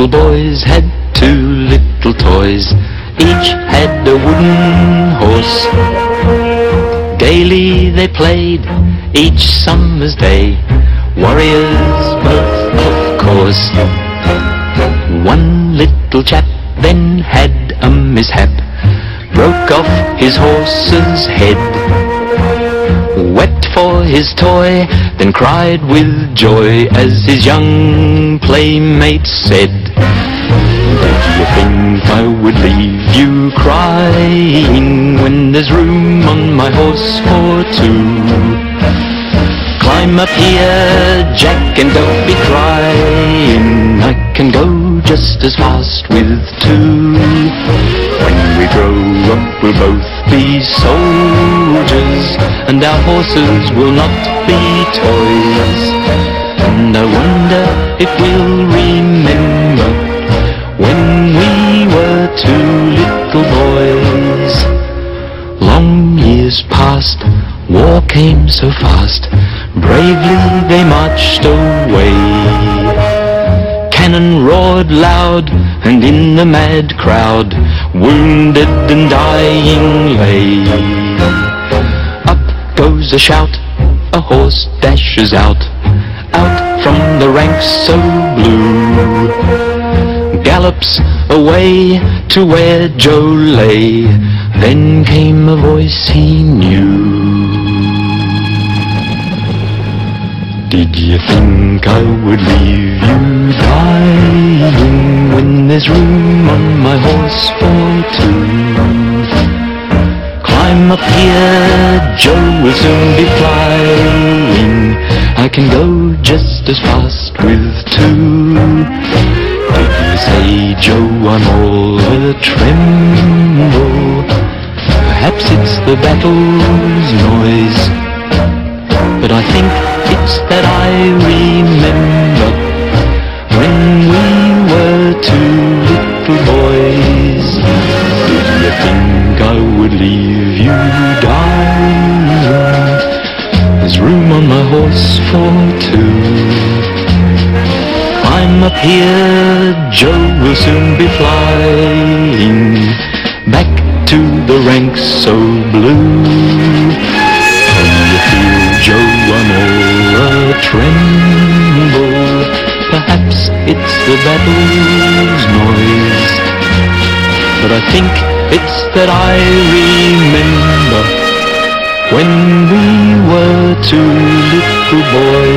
little boys had two little toys. Each had a wooden horse. Daily they played each summer's day. Warriors both, of course. One little chap then had a mishap. Broke off his horse's head. Wept for his toy, then cried with joy as his young playmate said, leave you crying when there's room on my horse for two? Climb up here, Jack, and don't be crying. I can go just as fast with two. When we grow up, we'll both be soldiers, and our horses will not be toys. And I wonder if we'll remember years passed, war came so fast. Bravely they marched away. Cannon roared loud, and in the mad crowd, wounded and dying lay. Up goes a shout, a horse dashes out, out from the ranks so blue. Gallops away to where Joe lay, then came a voice he knew. Did you think I would leave you dying when there's room on my horse for two? Climb up here, Joe will soon be flying. I can go just as fast with two. Did you say, Joe, I'm all a tremble? Perhaps it's the battle's noise, but I think it's that I remember when we were two little boys. Did you think I would leave you dying? There's room on my horse for two. I'm up here, Joe will soon be flying back to the ranks so blue. Can you feel, Joe, I'm a tremble? Perhaps it's the battle's noise, but I think it's that I remember when we were two little boys.